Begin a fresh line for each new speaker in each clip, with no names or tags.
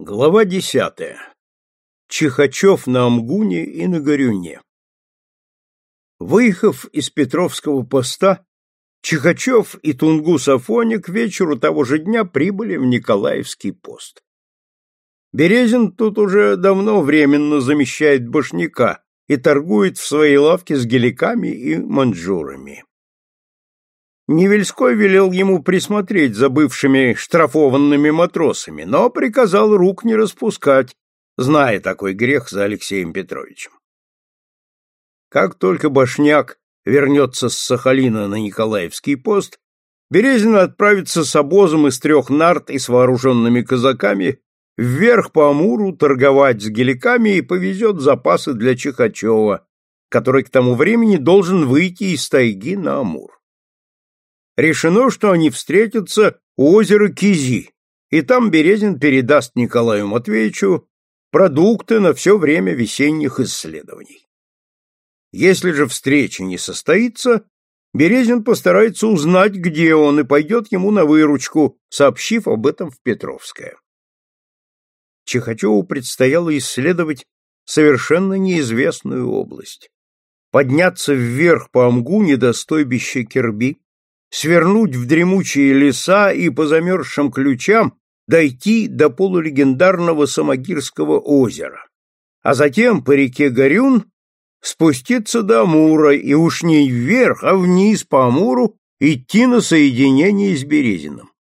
Глава десятая. Чихачев на Амгуне и на Горюне. Выехав из Петровского поста, Чихачев и Тунгус Афоня к вечеру того же дня прибыли в Николаевский пост. Березин тут уже давно временно замещает башняка и торгует в своей лавке с геликами и манжурами. Невельской велел ему присмотреть за бывшими штрафованными матросами, но приказал рук не распускать, зная такой грех за Алексеем Петровичем. Как только Башняк вернется с Сахалина на Николаевский пост, Березин отправится с обозом из трех нарт и с вооруженными казаками вверх по Амуру торговать с геликами и повезет запасы для Чихачева, который к тому времени должен выйти из тайги на Амур решено, что они встретятся у озера Кизи, и там Березин передаст Николаю Матвеевичу продукты на все время весенних исследований. Если же встреча не состоится, Березин постарается узнать, где он, и пойдет ему на выручку, сообщив об этом в Петровское. Чехачеву предстояло исследовать совершенно неизвестную область. Подняться вверх по Амгуне до стойбища Керби, свернуть в дремучие леса и по замерзшим ключам дойти до полулегендарного Самогирского озера, а затем по реке Горюн спуститься до Амура и уж не вверх, а вниз по Амуру идти на соединение с Березиным.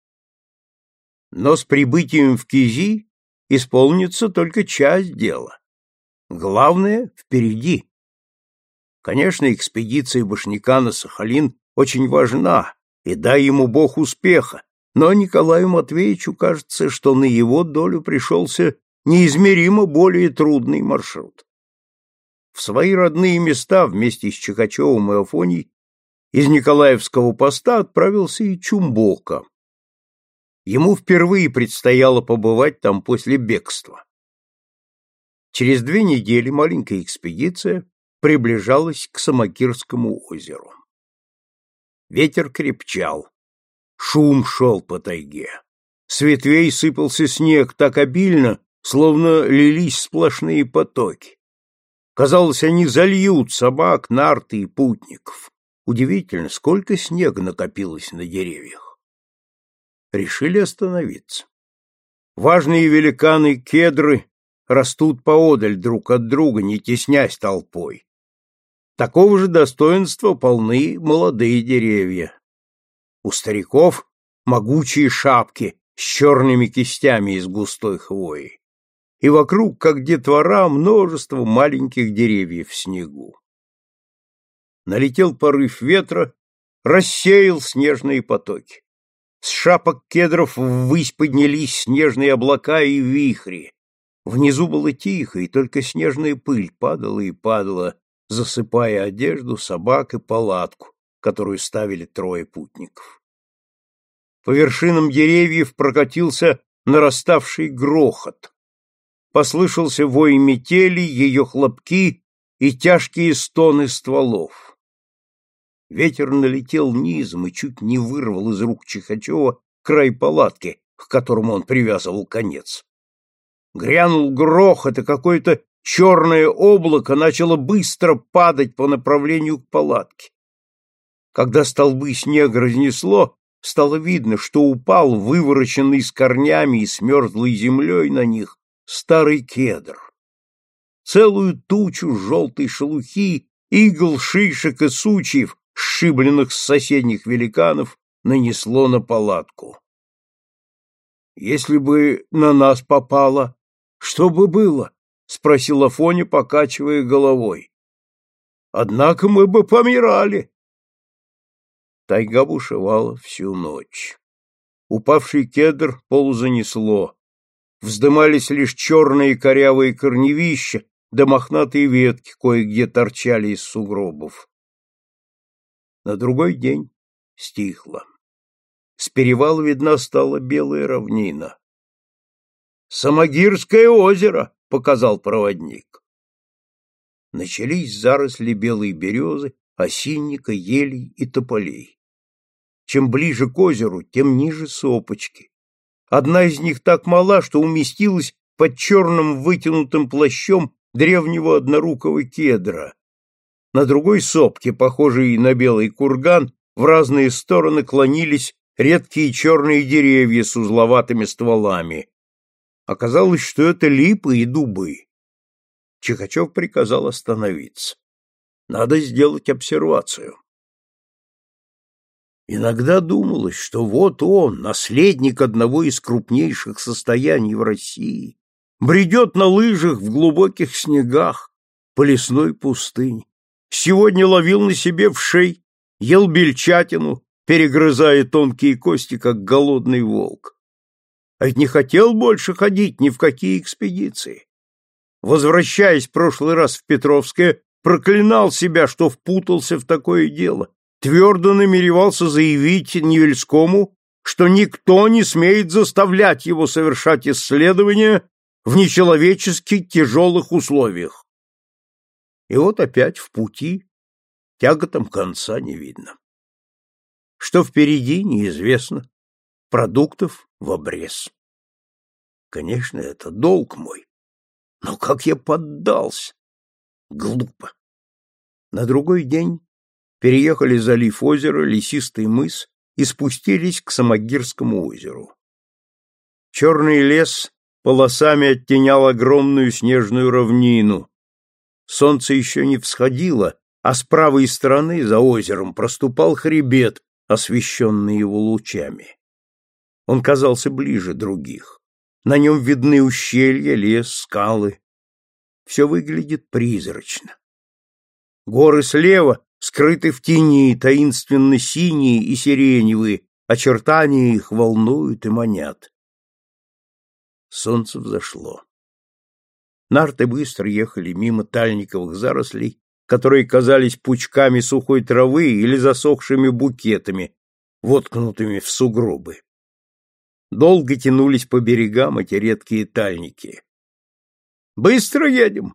Но с прибытием в Кизи исполнится только часть дела. Главное впереди. Конечно, экспедиция Башняка на Сахалин очень важна, и дай ему Бог успеха, но Николаю Матвеевичу кажется, что на его долю пришелся неизмеримо более трудный маршрут. В свои родные места вместе с Чехачевым и Афоней из Николаевского поста отправился и Чумбока. Ему впервые предстояло побывать там после бегства. Через две недели маленькая экспедиция приближалась к Самокирскому озеру. Ветер крепчал. Шум шел по тайге. С ветвей сыпался снег так обильно, словно лились сплошные потоки. Казалось, они зальют собак, нарты и путников. Удивительно, сколько снега накопилось на деревьях. Решили остановиться. Важные великаны кедры растут поодаль друг от друга, не теснясь толпой. Такого же достоинства полны молодые деревья. У стариков могучие шапки с черными кистями из густой хвои. И вокруг, как детвора, множество маленьких деревьев в снегу. Налетел порыв ветра, рассеял снежные потоки. С шапок кедров ввысь поднялись снежные облака и вихри. Внизу было тихо, и только снежная пыль падала и падала засыпая одежду, собак и палатку, которую ставили трое путников. По вершинам деревьев прокатился нараставший грохот. Послышался вой метели, ее хлопки и тяжкие стоны стволов. Ветер налетел низом и чуть не вырвал из рук Чихачева край палатки, к которому он привязывал конец. Грянул грохот, и какое-то черное облако начало быстро падать по направлению к палатке. Когда столбы снега разнесло, стало видно, что упал вывороченный с корнями и смерзлой землей на них старый кедр. Целую тучу желтой шелухи, игл, шишек и сучьев, сшибленных с соседних великанов, нанесло на палатку. Если бы на нас попало, что бы было? — спросил Афоня, покачивая головой. — Однако мы бы помирали. Тайга бушевала всю ночь. Упавший кедр полузанесло. Вздымались лишь черные корявые корневища, да мохнатые ветки кое-где торчали из сугробов. На другой день стихло. С перевала видна стала белая равнина. «Самогирское озеро!» — показал проводник. Начались заросли белой березы, осинника, елей и тополей. Чем ближе к озеру, тем ниже сопочки. Одна из них так мала, что уместилась под черным вытянутым плащом древнего однорукого кедра. На другой сопке, похожей на белый курган, в разные стороны клонились редкие черные деревья с узловатыми стволами. Оказалось, что это липы и дубы. Чихачев приказал остановиться. Надо сделать обсервацию. Иногда думалось, что вот он, наследник одного из крупнейших состояний в России, бредет на лыжах в глубоких снегах по лесной пустыне. Сегодня ловил на себе вшей, ел бельчатину, перегрызая тонкие кости, как голодный волк. А ведь не хотел больше ходить ни в какие экспедиции. Возвращаясь в прошлый раз в Петровское, проклинал себя, что впутался в такое дело, твердо намеревался заявить Невельскому, что никто не смеет заставлять его совершать исследования в нечеловечески тяжелых условиях. И вот опять в пути, тяготам конца не видно. Что впереди, неизвестно. Продуктов в обрез. Конечно, это долг мой. Но как я поддался? Глупо. На другой день переехали залив озера, лесистый мыс и спустились к Самогирскому озеру. Черный лес полосами оттенял огромную снежную равнину. Солнце еще не всходило, а с правой стороны за озером проступал хребет, освещенный его лучами. Он казался ближе других. На нем видны ущелья, лес, скалы. Все выглядит призрачно. Горы слева скрыты в тени, таинственно синие и сиреневые, очертания их волнуют и манят. Солнце взошло. Нарты быстро ехали мимо тальниковых зарослей, которые казались пучками сухой травы или засохшими букетами, воткнутыми в сугробы. Долго тянулись по берегам эти редкие тальники. — Быстро едем.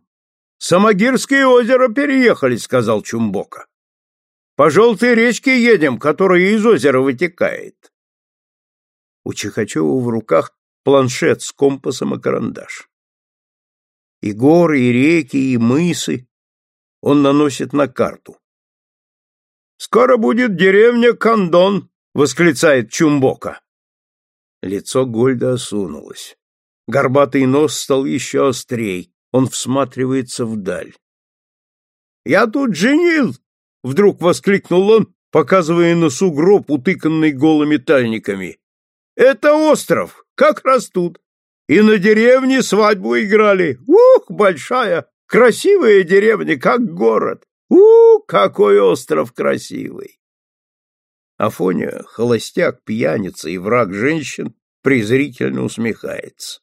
Самогирское озеро переехали, — сказал Чумбока. — По желтой речке едем, которая из озера вытекает. У Чихачева в руках планшет с компасом и карандаш. И горы, и реки, и мысы он наносит на карту. «Скоро будет деревня Кандон!» — восклицает Чумбока. Лицо Гольда осунулось. Горбатый нос стал еще острей. Он всматривается вдаль. «Я тут женил!» — вдруг воскликнул он, показывая на сугроб, утыканный голыми тальниками. «Это остров! Как растут! И на деревне свадьбу играли! Ух, большая! Красивая деревня, как город! У, какой остров красивый! Афоня, холостяк, пьяница и враг женщин, презрительно усмехается.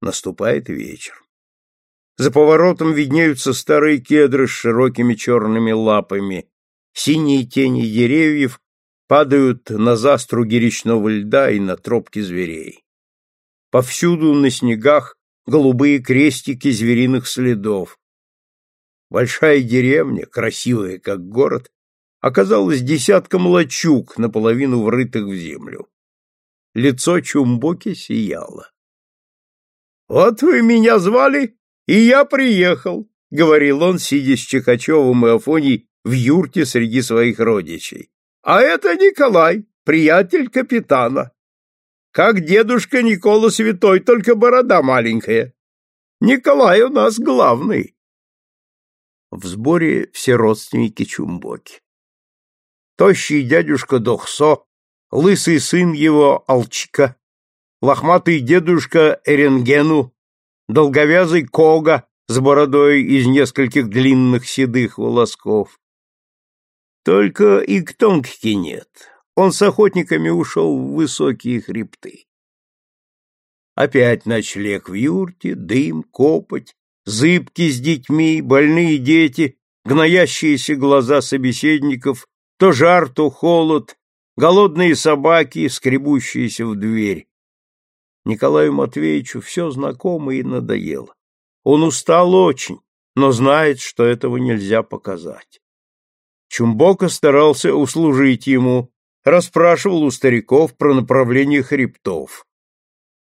Наступает вечер. За поворотом виднеются старые кедры с широкими черными лапами. Синие тени деревьев падают на заструги речного льда и на тропки зверей. Повсюду на снегах голубые крестики звериных следов. Большая деревня, красивая как город, оказалась десятком лачуг, наполовину врытых в землю. Лицо Чумбоки сияло. — Вот вы меня звали, и я приехал, — говорил он, сидя с Чехачевым и Афоней в юрте среди своих родичей. — А это Николай, приятель капитана. Как дедушка Никола Святой, только борода маленькая. Николай у нас главный. В сборе все родственники Чумбоки. Тощий дядюшка Дохсо, лысый сын его Алчика, лохматый дедушка Эренгену, долговязый Кога с бородой из нескольких длинных седых волосков. Только и Ктонгки нет, он с охотниками ушел в высокие хребты. Опять ночлег в юрте, дым, копоть, зыбки с детьми, больные дети, гноящиеся глаза собеседников, то жар, то холод, голодные собаки, скребущиеся в дверь. Николаю Матвеевичу все знакомо и надоело. Он устал очень, но знает, что этого нельзя показать. Чумбока старался услужить ему, расспрашивал у стариков про направление хребтов.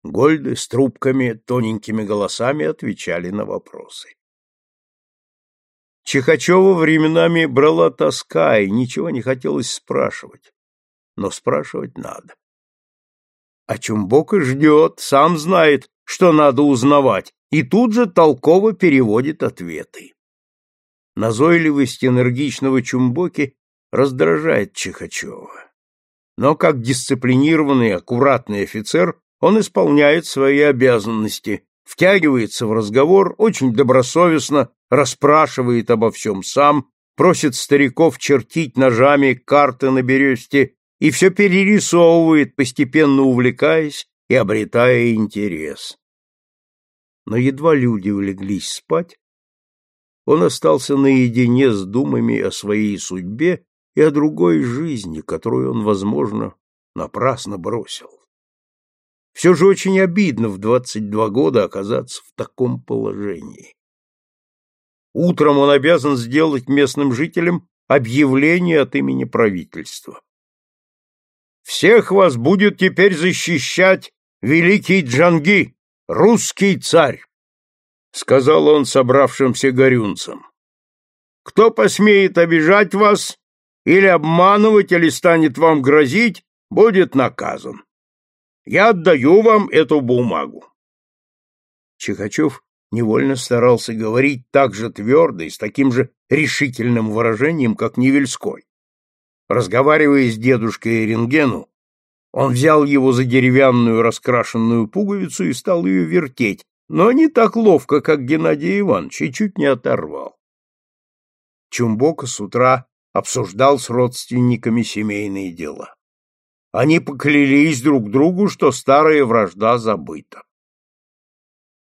Гольды с трубками, тоненькими голосами отвечали на вопросы. Чихачева временами брала тоска, и ничего не хотелось спрашивать. Но спрашивать надо. А Чумбока ждет, сам знает, что надо узнавать, и тут же толково переводит ответы. Назойливость энергичного Чумбоки раздражает Чихачева. Но как дисциплинированный, аккуратный офицер он исполняет свои обязанности, втягивается в разговор, очень добросовестно расспрашивает обо всем сам, просит стариков чертить ножами карты на бересте и все перерисовывает, постепенно увлекаясь и обретая интерес. Но едва люди улеглись спать, он остался наедине с думами о своей судьбе и о другой жизни, которую он, возможно, напрасно бросил. Все же очень обидно в двадцать два года оказаться в таком положении. Утром он обязан сделать местным жителям объявление от имени правительства. Всех вас будет теперь защищать великий Джанги, русский царь, сказал он собравшимся горюнцам. Кто посмеет обижать вас или обманывать, или станет вам грозить, будет наказан. Я отдаю вам эту бумагу. Чихачев невольно старался говорить так же твердо и с таким же решительным выражением, как Невельской. Разговаривая с дедушкой Эренгену, он взял его за деревянную раскрашенную пуговицу и стал ее вертеть, но не так ловко, как Геннадий Иванович, и чуть не оторвал. Чумбока с утра обсуждал с родственниками семейные дела. Они поклялись друг другу, что старая вражда забыта.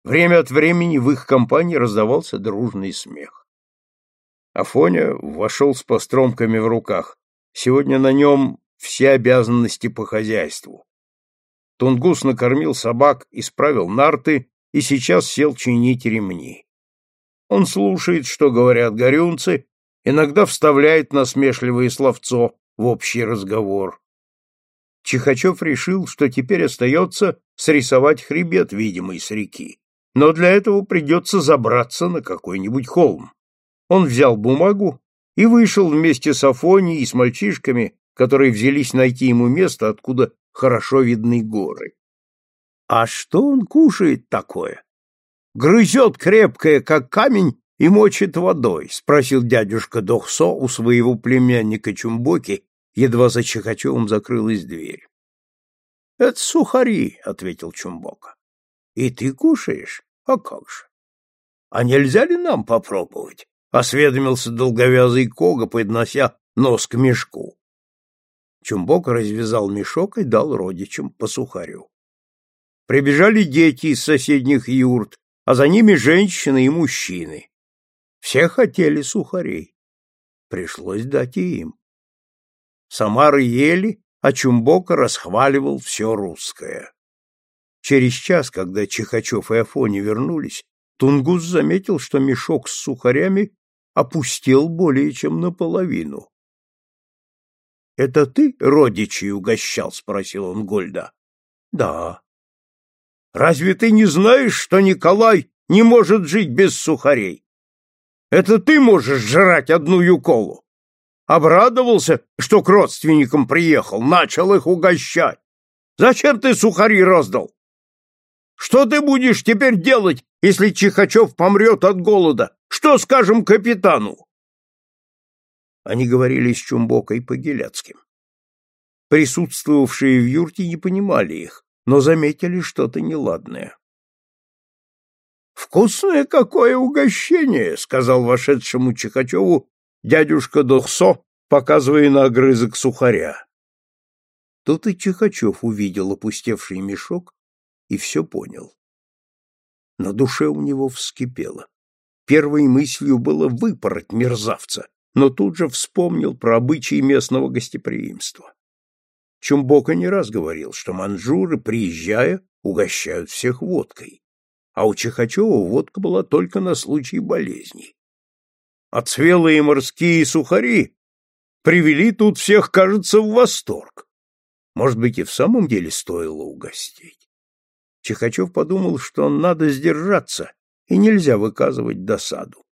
Время от времени в их компании раздавался дружный смех. Афоня вошел с постромками в руках. Сегодня на нем все обязанности по хозяйству. Тунгус накормил собак, исправил нарты и сейчас сел чинить ремни. Он слушает, что говорят горюнцы, иногда вставляет насмешливое словцо в общий разговор. Чихачев решил, что теперь остается срисовать хребет, видимый с реки, но для этого придется забраться на какой-нибудь холм. Он взял бумагу и вышел вместе с Афонией и с мальчишками, которые взялись найти ему место, откуда хорошо видны горы. — А что он кушает такое? — Грызет крепкое, как камень, и мочит водой? — спросил дядюшка Дохсо у своего племянника Чумбоки, едва за Чихачевым закрылась дверь. — Это сухари, — ответил Чумбока. — И ты кушаешь? А как же? — А нельзя ли нам попробовать? — осведомился долговязый Кога, поднося нос к мешку. Чумбока развязал мешок и дал родичам по сухарю. Прибежали дети из соседних юрт, а за ними женщины и мужчины. Все хотели сухарей. Пришлось дать и им. Самары ели, а Чумбока расхваливал все русское. Через час, когда Чихачев и Афони вернулись, Тунгус заметил, что мешок с сухарями опустел более чем наполовину. — Это ты родичей угощал? — спросил он Гольда. — Да. — Разве ты не знаешь, что Николай не может жить без сухарей? Это ты можешь жрать одну юколу. Обрадовался, что к родственникам приехал, начал их угощать. Зачем ты сухари раздал? Что ты будешь теперь делать, если Чихачев помрет от голода? Что скажем капитану? Они говорили с Чумбокой по-геляцки. Присутствовавшие в юрте не понимали их, но заметили что-то неладное. Вкусное какое угощение, сказал вошедшему Чихачеву дядюшка Дохсо, показывая на огрызок сухаря. Тут и Чихачев увидел опустевший мешок и все понял. На душе у него вскипело. Первой мыслью было выпороть мерзавца, но тут же вспомнил про обычаи местного гостеприимства. Чумбока не раз говорил, что манжуры, приезжая, угощают всех водкой а у Чихачева водка была только на случай болезней. Отцвелые морские сухари привели тут всех, кажется, в восторг. Может быть, и в самом деле стоило угостить. Чихачев подумал, что надо сдержаться и нельзя выказывать досаду.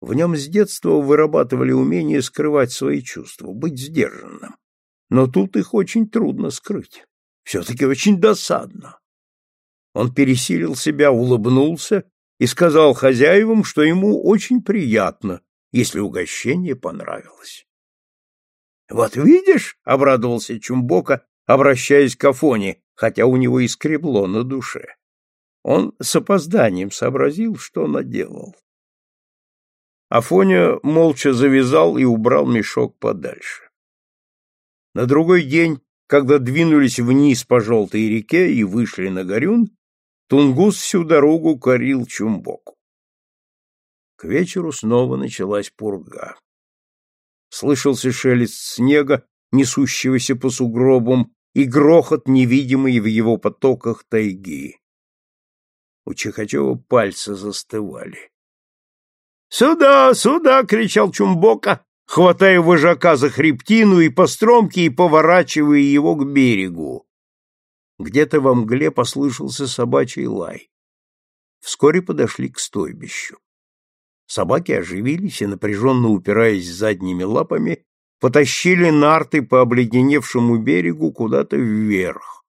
В нем с детства вырабатывали умение скрывать свои чувства, быть сдержанным. Но тут их очень трудно скрыть. Все-таки очень досадно. Он пересилил себя, улыбнулся и сказал хозяевам, что ему очень приятно, если угощение понравилось. «Вот видишь», — обрадовался Чумбока, обращаясь к Афоне, хотя у него и скребло на душе. Он с опозданием сообразил, что наделал. Афоня молча завязал и убрал мешок подальше. На другой день, когда двинулись вниз по желтой реке и вышли на горюн, Тунгус всю дорогу корил Чумбоку. К вечеру снова началась пурга. Слышался шелест снега, несущегося по сугробам, и грохот, невидимый в его потоках тайги. У Чихачева пальцы застывали. «Сюда, сюда!» — кричал Чумбока, хватая вожака за хребтину и по стромке и поворачивая его к берегу. Где-то во мгле послышался собачий лай. Вскоре подошли к стойбищу. Собаки оживились и, напряженно упираясь задними лапами, потащили нарты по обледеневшему берегу куда-то вверх.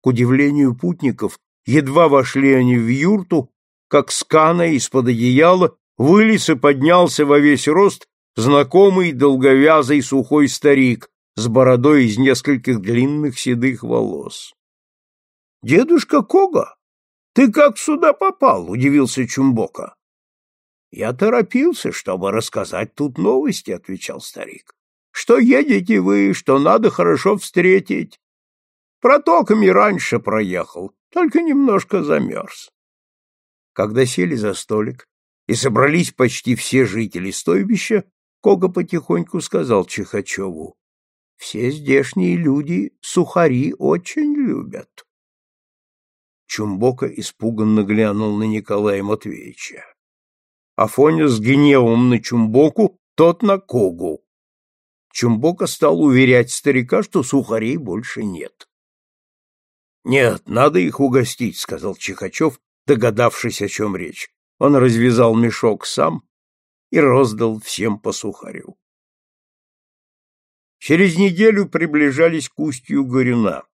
К удивлению путников, едва вошли они в юрту, как с каной из-под одеяла вылез и поднялся во весь рост знакомый долговязый сухой старик с бородой из нескольких длинных седых волос. — Дедушка Кога, ты как сюда попал? — удивился Чумбока. — Я торопился, чтобы рассказать тут новости, — отвечал старик. — Что едете вы, что надо хорошо встретить. Протоками раньше проехал, только немножко замерз. Когда сели за столик и собрались почти все жители стойбища, Кога потихоньку сказал Чихачеву, «Все здешние люди сухари очень любят». Чумбока испуганно глянул на Николая Матвеевича. Афоня с гневом на Чумбоку, тот на Когу. Чумбока стал уверять старика, что сухарей больше нет. «Нет, надо их угостить», — сказал Чихачев, догадавшись, о чем речь. Он развязал мешок сам и роздал всем по сухарю. Через неделю приближались к устью Горюна.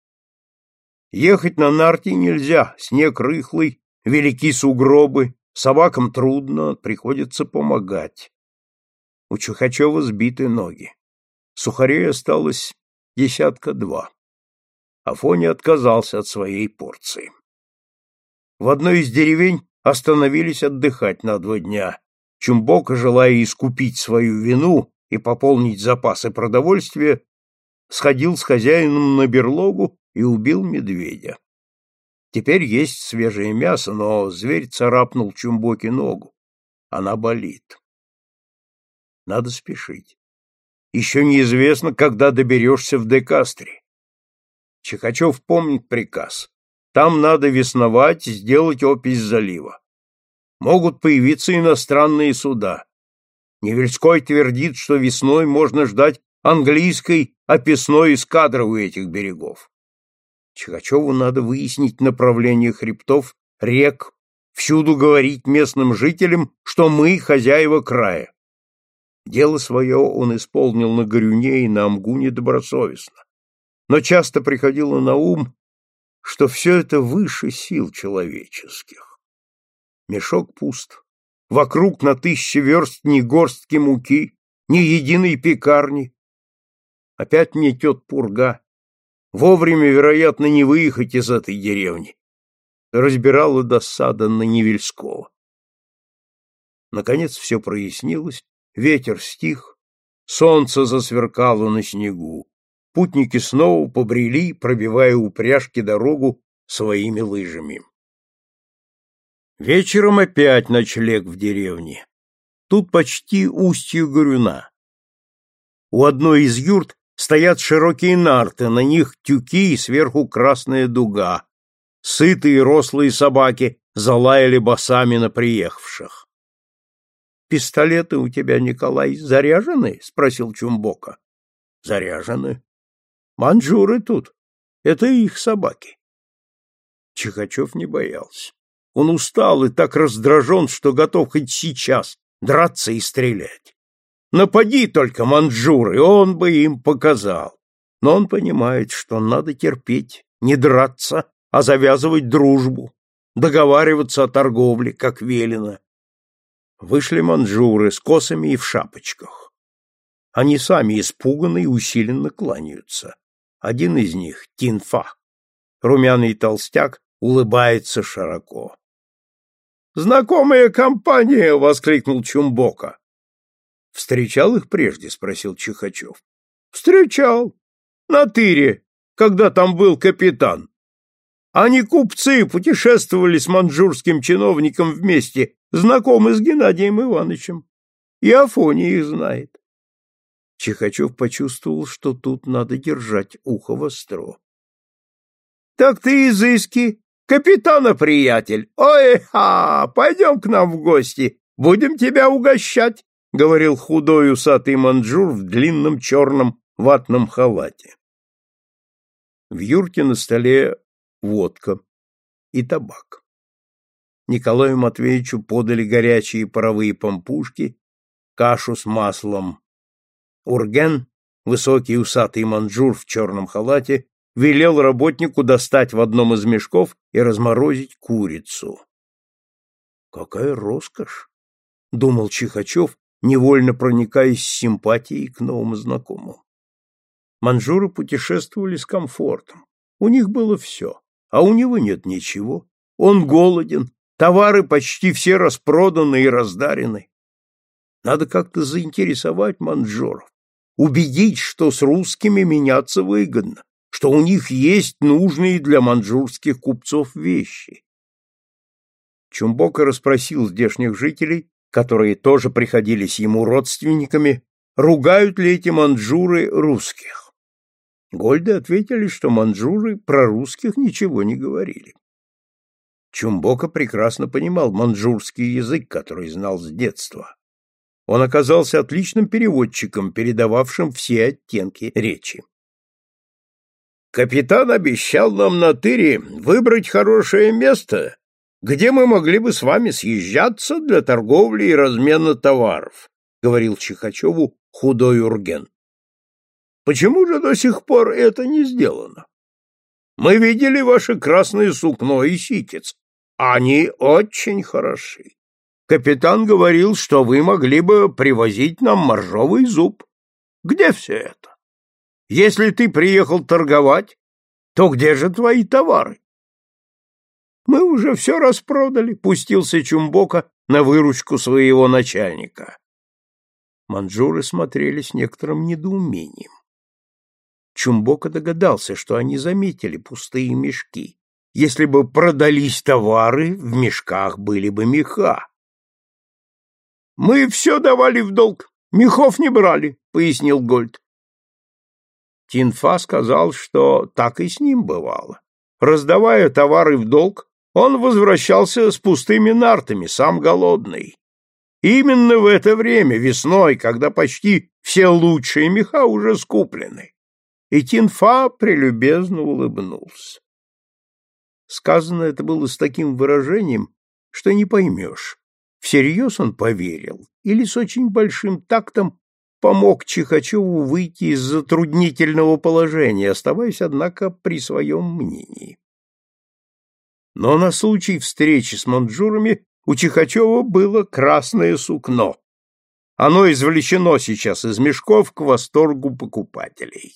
Ехать на нарте нельзя, снег рыхлый, велики сугробы, собакам трудно, приходится помогать. У Чухачева сбиты ноги. Сухарей осталось десятка два. Афоня отказался от своей порции. В одной из деревень остановились отдыхать на два дня, Чумбока, желая искупить свою вину и пополнить запасы продовольствия, сходил с хозяином на берлогу и убил медведя. Теперь есть свежее мясо, но зверь царапнул Чумбоке ногу. Она болит. Надо спешить. Еще неизвестно, когда доберешься в Декастре. Чехачев помнит приказ. Там надо весновать, сделать опись залива могут появиться иностранные суда. Невельской твердит, что весной можно ждать английской описной эскадры у этих берегов. Чикачеву надо выяснить направление хребтов, рек, всюду говорить местным жителям, что мы хозяева края. Дело свое он исполнил на Горюне и на Амгуне добросовестно. Но часто приходило на ум, что все это выше сил человеческих. Мешок пуст. Вокруг на тысячи верст ни горстки муки, ни единой пекарни. Опять метет пурга. Вовремя, вероятно, не выехать из этой деревни. Разбирала досада на Невельского. Наконец все прояснилось, ветер стих, солнце засверкало на снегу. Путники снова побрели, пробивая упряжки дорогу своими лыжами. Вечером опять ночлег в деревне. Тут почти устью Горюна. У одной из юрт стоят широкие нарты, на них тюки и сверху красная дуга. Сытые рослые собаки залаяли босами на приехавших. — Пистолеты у тебя, Николай, заряжены? — спросил Чумбока. — Заряжены. — Манжуры тут. Это их собаки. Чихачев не боялся. Он устал и так раздражен, что готов хоть сейчас драться и стрелять. Напади только, манжуры, он бы им показал. Но он понимает, что надо терпеть, не драться, а завязывать дружбу, договариваться о торговле, как велено. Вышли манжуры с косами и в шапочках. Они сами испуганно и усиленно кланяются. Один из них — Тинфа. Румяный толстяк улыбается широко. «Знакомая компания!» — воскликнул Чумбока. «Встречал их прежде?» — спросил Чихачев. «Встречал. На тыре, когда там был капитан. Они купцы, путешествовали с манжурским чиновником вместе, знакомы с Геннадием Ивановичем. И Афония их знает. Чихачев почувствовал, что тут надо держать ухо востро. — Так ты изыски, капитана приятель. Ой-ха, пойдем к нам в гости, будем тебя угощать, — говорил худой усатый манжур в длинном черном ватном халате. В юрте на столе водка и табак. Николаю Матвеевичу подали горячие паровые помпушки, кашу с маслом. Урген, высокий усатый манжур в черном халате, велел работнику достать в одном из мешков и разморозить курицу. «Какая роскошь!» — думал Чихачев, невольно проникаясь симпатией к новому знакомому. Манжуры путешествовали с комфортом. У них было все, а у него нет ничего. Он голоден, Товары почти все распроданы и раздарены. Надо как-то заинтересовать манжуров, убедить, что с русскими меняться выгодно, что у них есть нужные для манжурских купцов вещи. Чумбока расспросил здешних жителей, которые тоже приходились ему родственниками, ругают ли эти манжуры русских. Гольды ответили, что манжуры про русских ничего не говорили. Чумбока прекрасно понимал манжурский язык, который знал с детства. Он оказался отличным переводчиком, передававшим все оттенки речи. «Капитан обещал нам на тыре выбрать хорошее место, где мы могли бы с вами съезжаться для торговли и размена товаров», — говорил Чихачеву худой Урген. «Почему же до сих пор это не сделано? Мы видели ваше красное сукно и ситец, они очень хороши. Капитан говорил, что вы могли бы привозить нам моржовый зуб. Где все это? Если ты приехал торговать, то где же твои товары? Мы уже все распродали, пустился Чумбока на выручку своего начальника. Манжуры смотрели с некоторым недоумением. Чумбока догадался, что они заметили пустые мешки. Если бы продались товары, в мешках были бы меха. Мы все давали в долг, мехов не брали, пояснил Гольд. Тинфа сказал, что так и с ним бывало. Раздавая товары в долг, он возвращался с пустыми нартами, сам голодный. Именно в это время, весной, когда почти все лучшие меха уже скуплены. И Тинфа прелюбезно улыбнулся. Сказано это было с таким выражением, что не поймешь, всерьез он поверил или с очень большим тактом помог Чихачеву выйти из затруднительного положения, оставаясь, однако, при своем мнении. Но на случай встречи с манжурами у Чихачева было красное сукно. Оно извлечено сейчас из мешков к восторгу покупателей.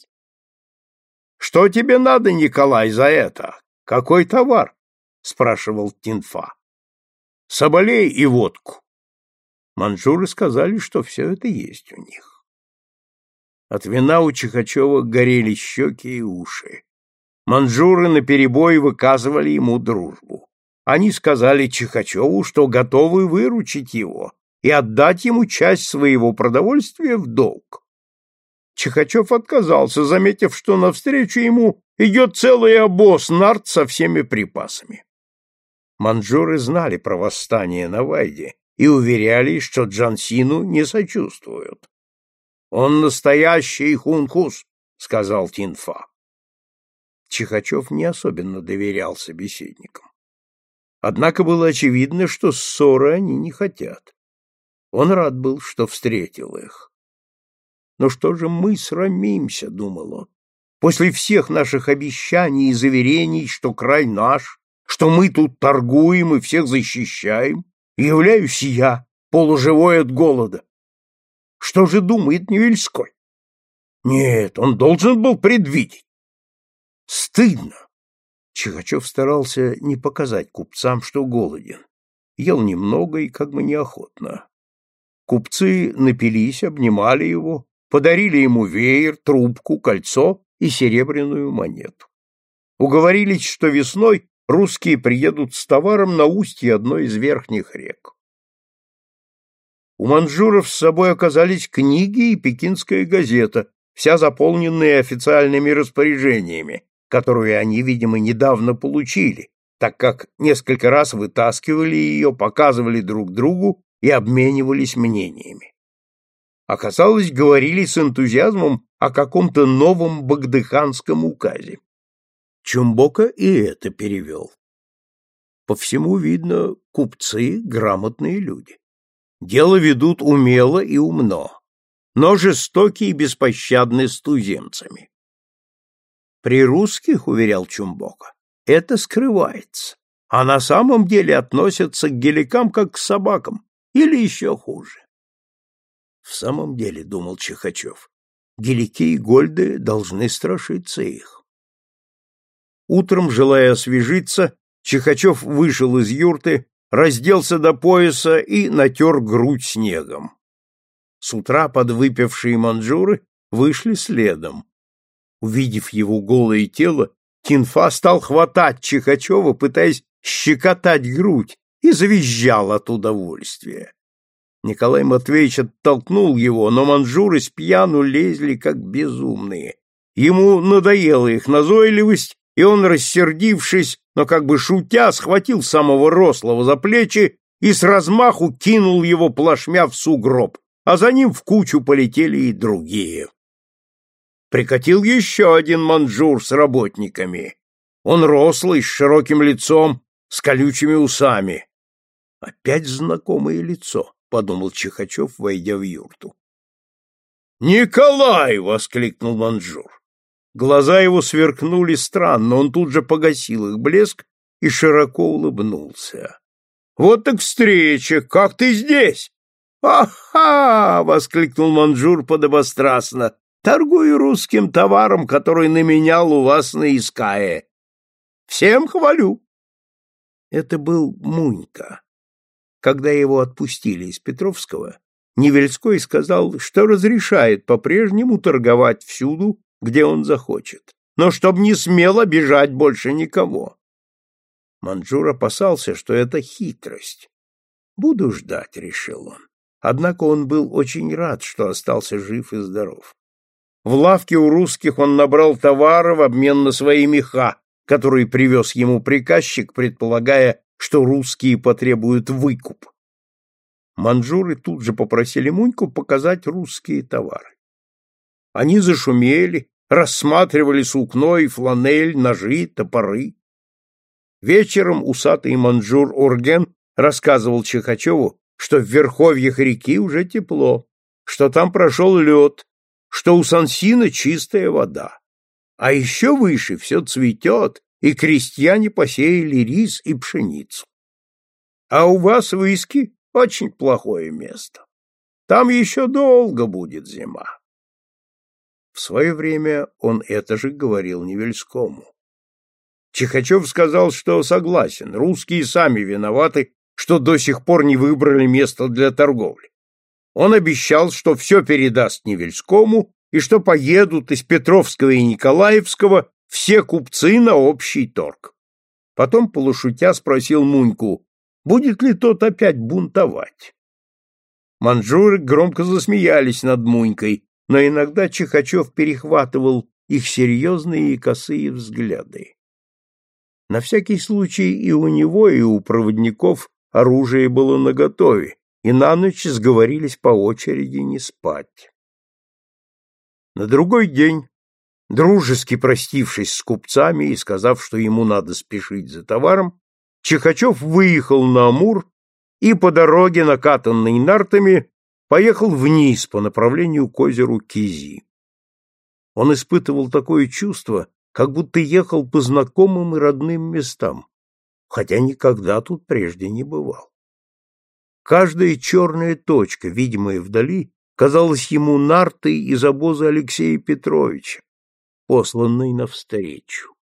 — Что тебе надо, Николай, за это? Какой товар? спрашивал Тинфа. Соболей и водку. Манжуры сказали, что все это есть у них. От вина у Чихачева горели щеки и уши. Манжуры наперебой выказывали ему дружбу. Они сказали Чихачеву, что готовы выручить его и отдать ему часть своего продовольствия в долг. Чихачев отказался, заметив, что навстречу ему идет целый обоз нарт со всеми припасами. Манжуры знали про восстание на Вайде и уверяли, что Джансину не сочувствуют. «Он настоящий хунхус», — сказал Тинфа. Чихачев не особенно доверял собеседникам. Однако было очевидно, что ссоры они не хотят. Он рад был, что встретил их. Но что же мы срамимся, думал он. После всех наших обещаний и заверений, что край наш, что мы тут торгуем и всех защищаем, являюсь я, полуживой от голода. Что же думает Невельской? Нет, он должен был предвидеть. Стыдно. Чихачев старался не показать купцам, что голоден. Ел немного и как бы неохотно. Купцы напились, обнимали его, подарили ему веер, трубку, кольцо и серебряную монету. Уговорились, что весной русские приедут с товаром на устье одной из верхних рек. У манжуров с собой оказались книги и пекинская газета, вся заполненная официальными распоряжениями, которые они, видимо, недавно получили, так как несколько раз вытаскивали ее, показывали друг другу и обменивались мнениями. Оказалось, говорили с энтузиазмом о каком-то новом багдыханском указе. Чумбока и это перевел. По всему видно, купцы — грамотные люди. Дело ведут умело и умно, но жестоки и беспощадны с туземцами. При русских, уверял Чумбока, это скрывается, а на самом деле относятся к геликам как к собакам, или еще хуже. В самом деле, думал Чехачев, гелики и гольды должны страшиться их. Утром, желая освежиться, Чехачев вышел из юрты разделся до пояса и натер грудь снегом. С утра подвыпившие манжуры вышли следом. Увидев его голое тело, Кинфа стал хватать Чихачева, пытаясь щекотать грудь, и завизжал от удовольствия. Николай Матвеевич оттолкнул его, но манжуры с пьяну лезли, как безумные. Ему надоела их назойливость, и он, рассердившись, но как бы шутя, схватил самого рослого за плечи и с размаху кинул его плашмя в сугроб, а за ним в кучу полетели и другие. Прикатил еще один манжур с работниками. Он рослый, с широким лицом, с колючими усами. Опять знакомое лицо, — подумал Чихачев, войдя в юрту. «Николай!» — воскликнул манжур. Глаза его сверкнули странно, он тут же погасил их блеск и широко улыбнулся. «Вот так встреча! Как ты здесь?» «Ага!» — воскликнул Манжур подобострастно. «Торгую русским товаром, который наменял у вас на Искае. Всем хвалю!» Это был Мунька. Когда его отпустили из Петровского, Невельской сказал, что разрешает по-прежнему торговать всюду, где он захочет, но чтоб не смел обижать больше никого. Манджур опасался, что это хитрость. «Буду ждать», — решил он. Однако он был очень рад, что остался жив и здоров. В лавке у русских он набрал товара в обмен на свои меха, которые привез ему приказчик, предполагая, что русские потребуют выкуп. Манжуры тут же попросили Муньку показать русские товары. Они зашумели, рассматривали сукно и фланель, ножи, топоры. Вечером усатый манжур Урген рассказывал Чехачеву, что в верховьях реки уже тепло, что там прошел лед, что у Сансина чистая вода. А еще выше все цветет, и крестьяне посеяли рис и пшеницу. А у вас в Иске очень плохое место. Там еще долго будет зима. В свое время он это же говорил Невельскому. Чихачев сказал, что согласен, русские сами виноваты, что до сих пор не выбрали место для торговли. Он обещал, что все передаст Невельскому и что поедут из Петровского и Николаевского все купцы на общий торг. Потом, полушутя, спросил Муньку, будет ли тот опять бунтовать. Манжуры громко засмеялись над Мунькой, но иногда Чихачев перехватывал их серьезные и косые взгляды. На всякий случай и у него, и у проводников оружие было наготове, и на ночь сговорились по очереди не спать. На другой день Дружески простившись с купцами и сказав, что ему надо спешить за товаром, Чехачев выехал на Амур и по дороге, накатанной нартами, поехал вниз по направлению к озеру Кизи. Он испытывал такое чувство, как будто ехал по знакомым и родным местам, хотя никогда тут прежде не бывал. Каждая черная точка, видимая вдали, казалась ему нартой из обоза Алексея Петровича, посланной навстречу.